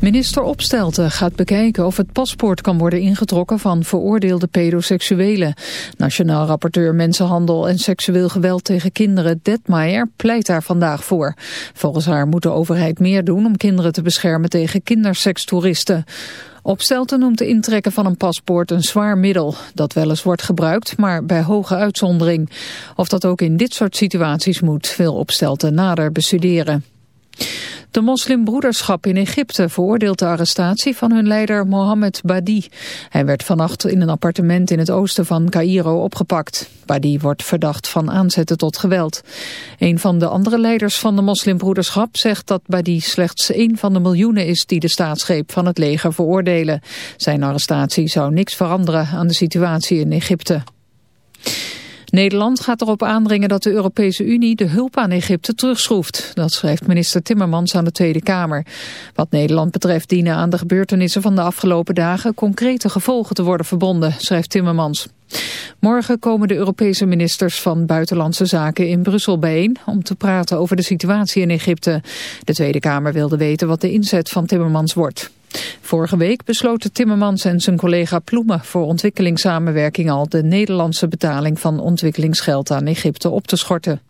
Minister Opstelten gaat bekijken of het paspoort kan worden ingetrokken van veroordeelde pedoseksuelen. Nationaal rapporteur Mensenhandel en seksueel geweld tegen kinderen Detmaier pleit daar vandaag voor. Volgens haar moet de overheid meer doen om kinderen te beschermen tegen kindersekstoeristen. Opstelten noemt de intrekken van een paspoort een zwaar middel, dat wel eens wordt gebruikt, maar bij hoge uitzondering. Of dat ook in dit soort situaties moet, wil Opstelten nader bestuderen. De moslimbroederschap in Egypte veroordeelt de arrestatie van hun leider Mohammed Badi. Hij werd vannacht in een appartement in het oosten van Cairo opgepakt. Badi wordt verdacht van aanzetten tot geweld. Een van de andere leiders van de moslimbroederschap zegt dat Badi slechts een van de miljoenen is die de staatsgreep van het leger veroordelen. Zijn arrestatie zou niks veranderen aan de situatie in Egypte. Nederland gaat erop aandringen dat de Europese Unie de hulp aan Egypte terugschroeft. Dat schrijft minister Timmermans aan de Tweede Kamer. Wat Nederland betreft dienen aan de gebeurtenissen van de afgelopen dagen concrete gevolgen te worden verbonden, schrijft Timmermans. Morgen komen de Europese ministers van Buitenlandse Zaken in Brussel bijeen om te praten over de situatie in Egypte. De Tweede Kamer wilde weten wat de inzet van Timmermans wordt. Vorige week besloten Timmermans en zijn collega Ploemen voor ontwikkelingssamenwerking al de Nederlandse betaling van ontwikkelingsgeld aan Egypte op te schorten.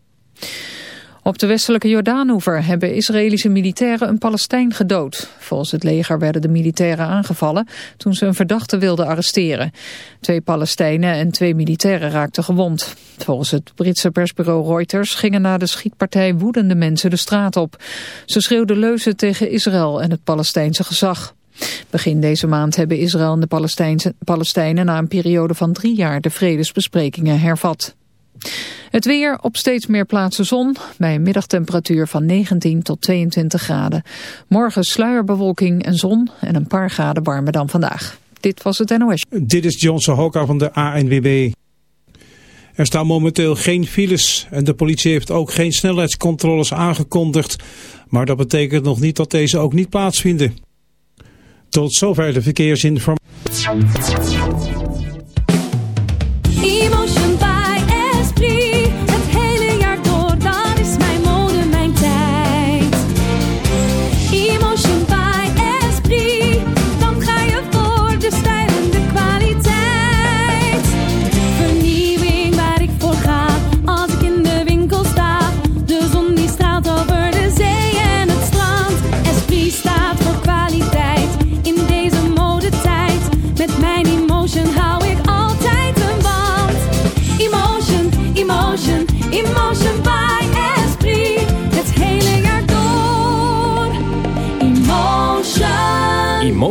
Op de westelijke Jordaanhoever hebben Israëlische militairen een Palestijn gedood. Volgens het leger werden de militairen aangevallen toen ze een verdachte wilden arresteren. Twee Palestijnen en twee militairen raakten gewond. Volgens het Britse persbureau Reuters gingen na de schietpartij woedende mensen de straat op. Ze schreeuwden leuzen tegen Israël en het Palestijnse gezag. Begin deze maand hebben Israël en de Palestijnen na een periode van drie jaar de vredesbesprekingen hervat. Het weer op steeds meer plaatsen zon, bij een middagtemperatuur van 19 tot 22 graden. Morgen sluierbewolking en zon en een paar graden warmer dan vandaag. Dit was het NOS. Dit is Johnson Hoka van de ANWB. Er staan momenteel geen files en de politie heeft ook geen snelheidscontroles aangekondigd. Maar dat betekent nog niet dat deze ook niet plaatsvinden. Tot zover de verkeersinformatie.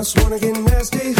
Must wanna get nasty.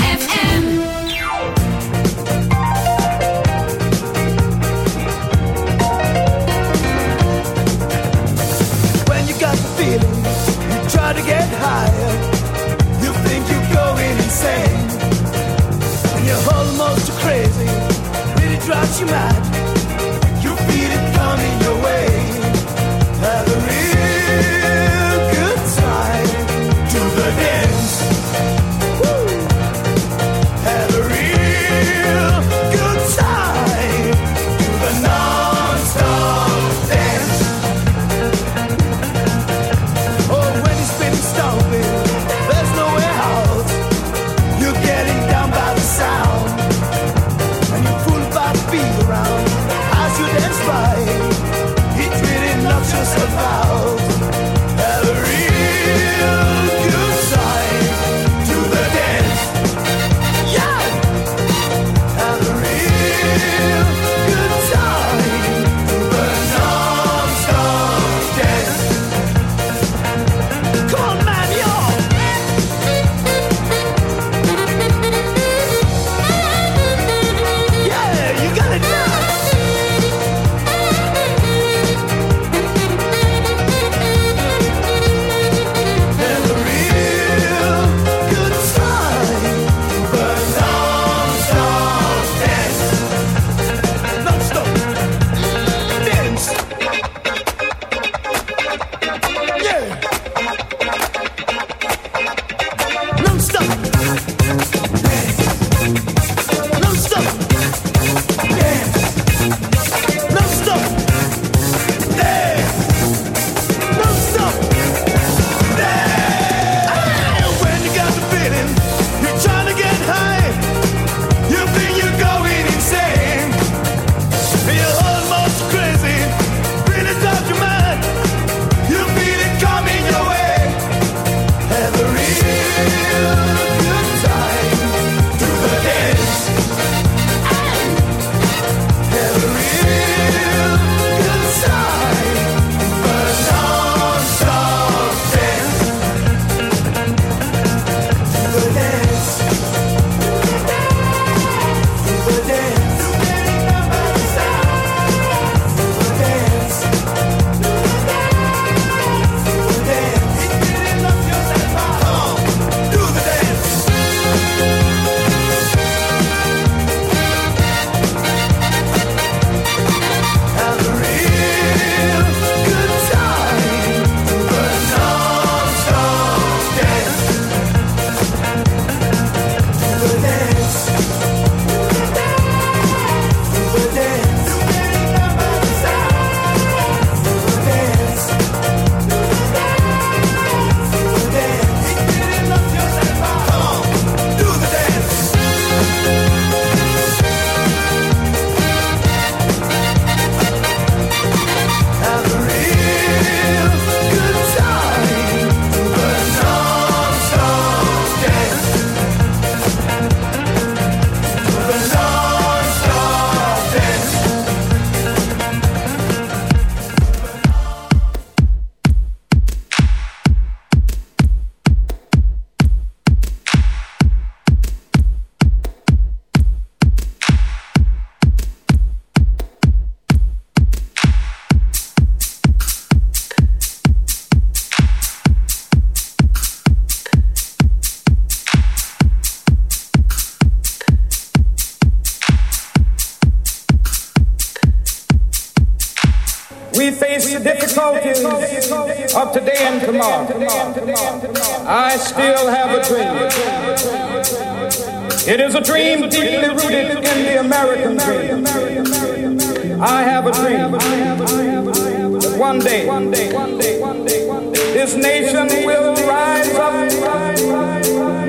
one day, one day, one day, one day, this nation will rise up,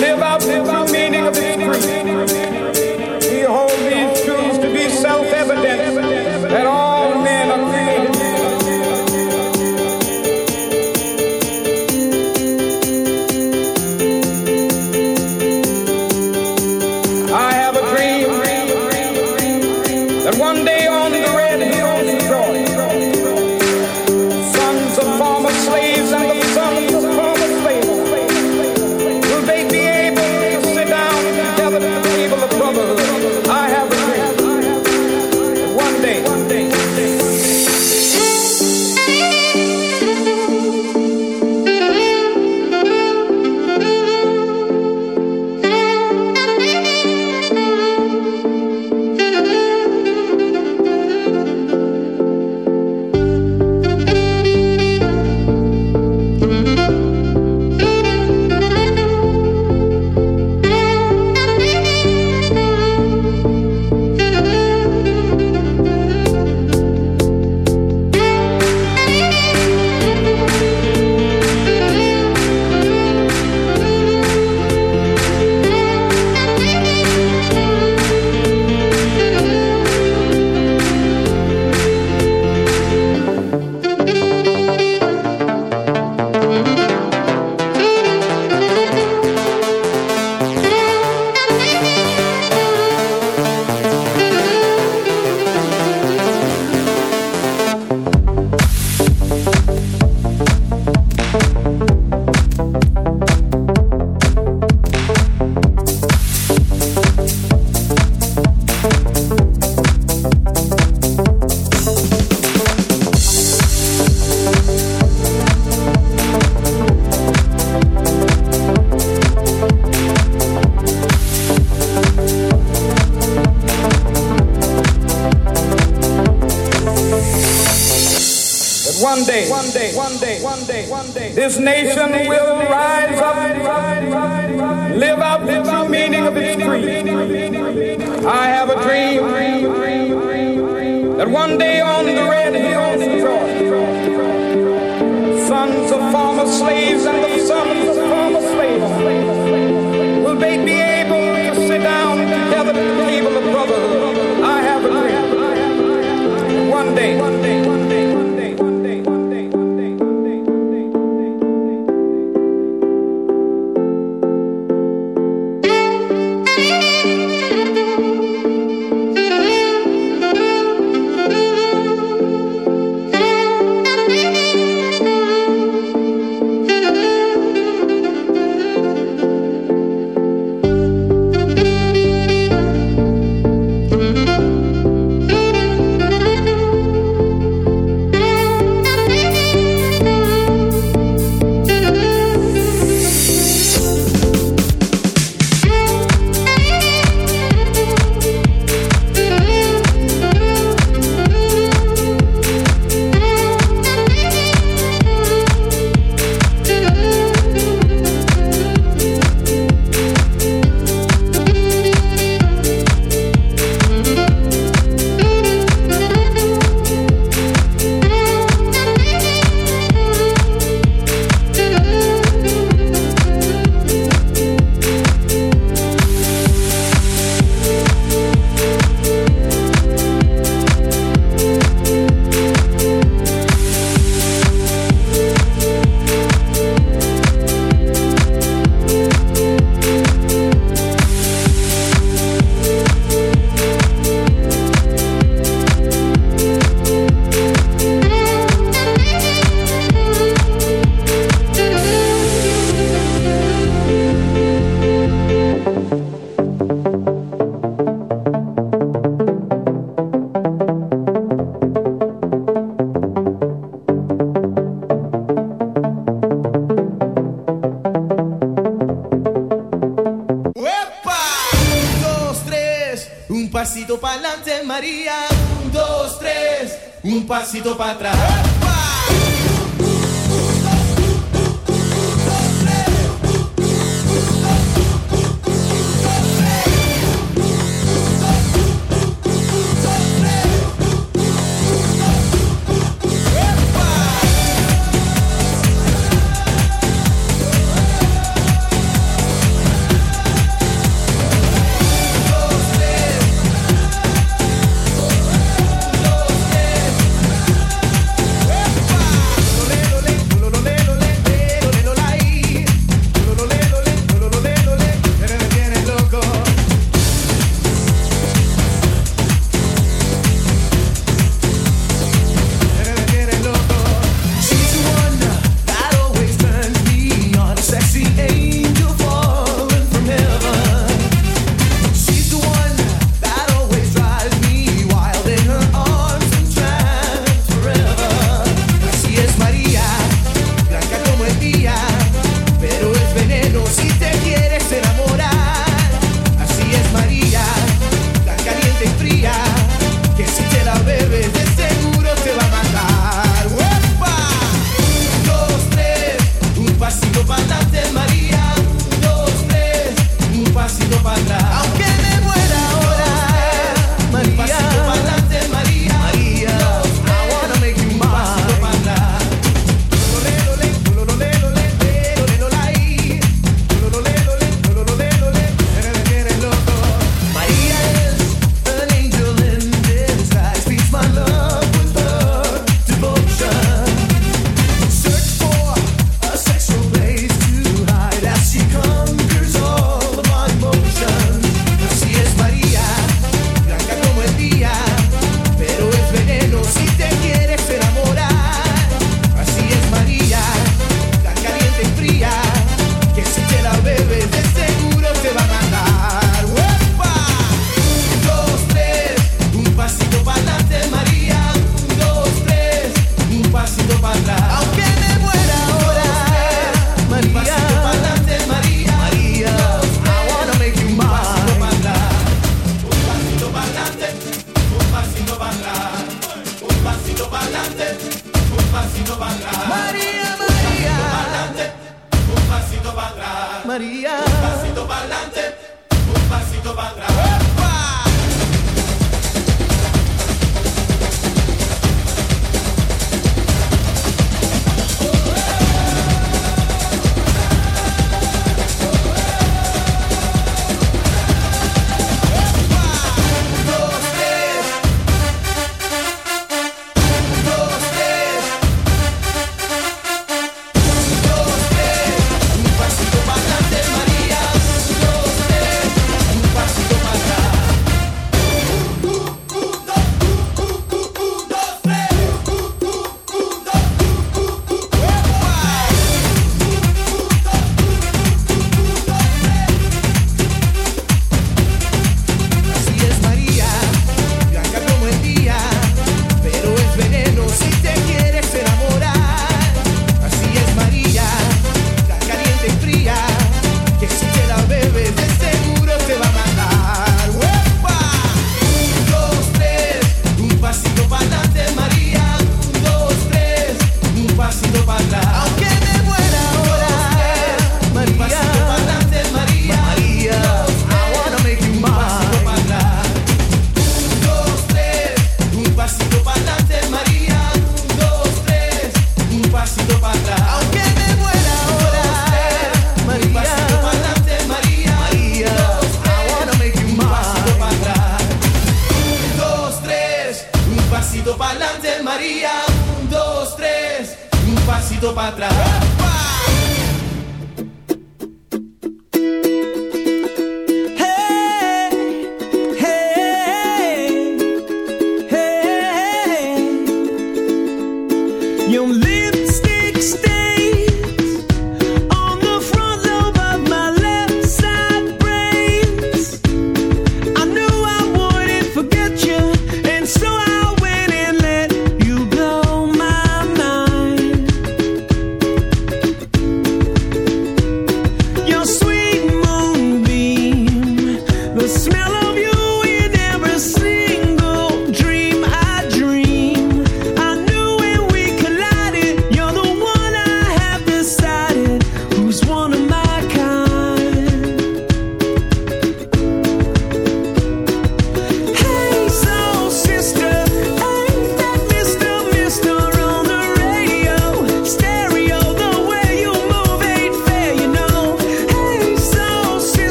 live out the meaning of its creed. This nation nascido para trás.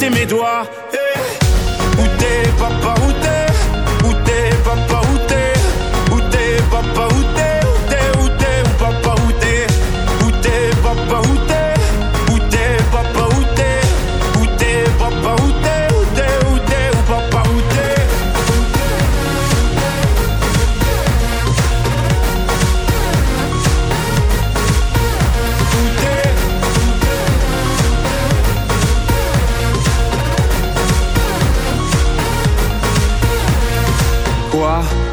tes mes doigts. Hey. Où t'es, papa?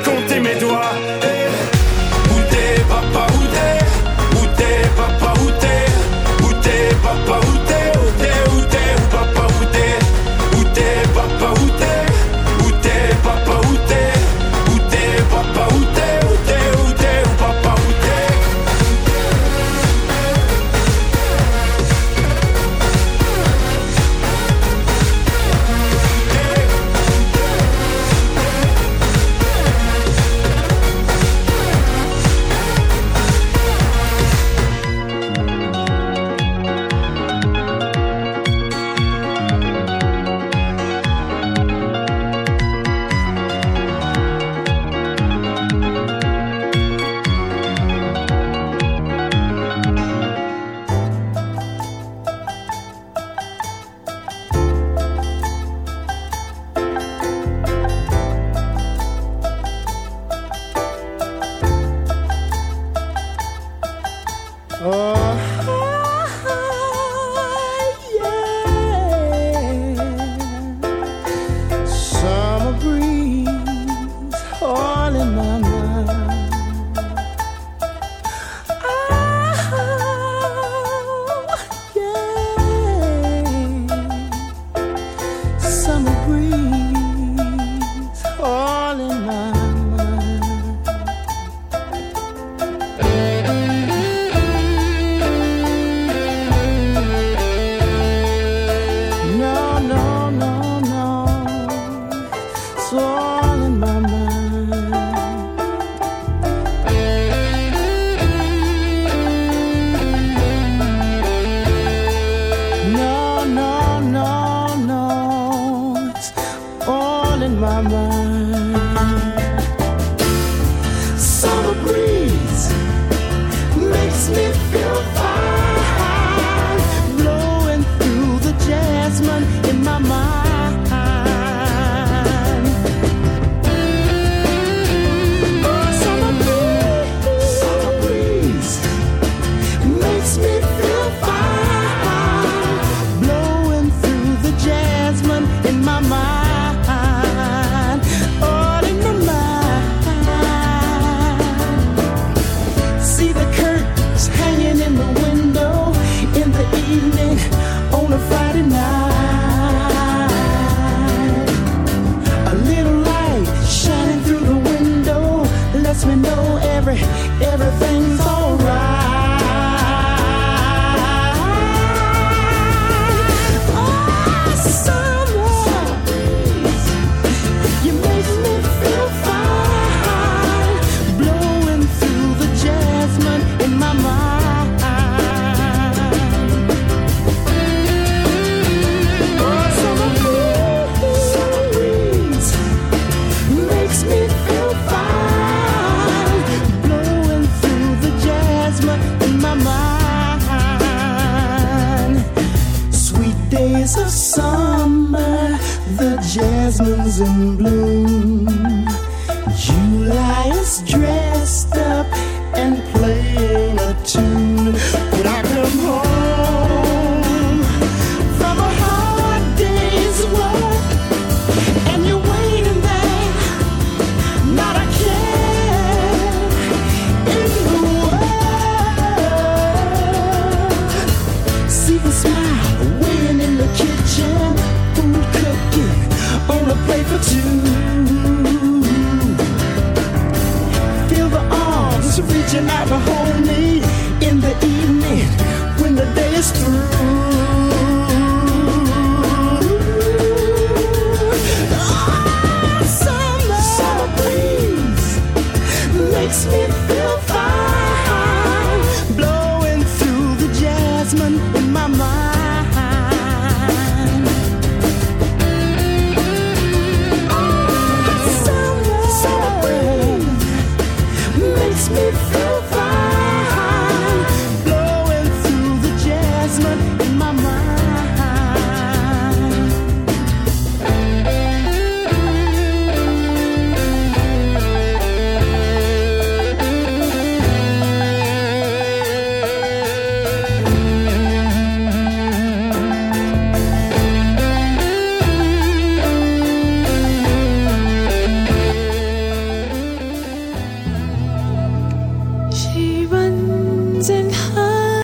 in bloom.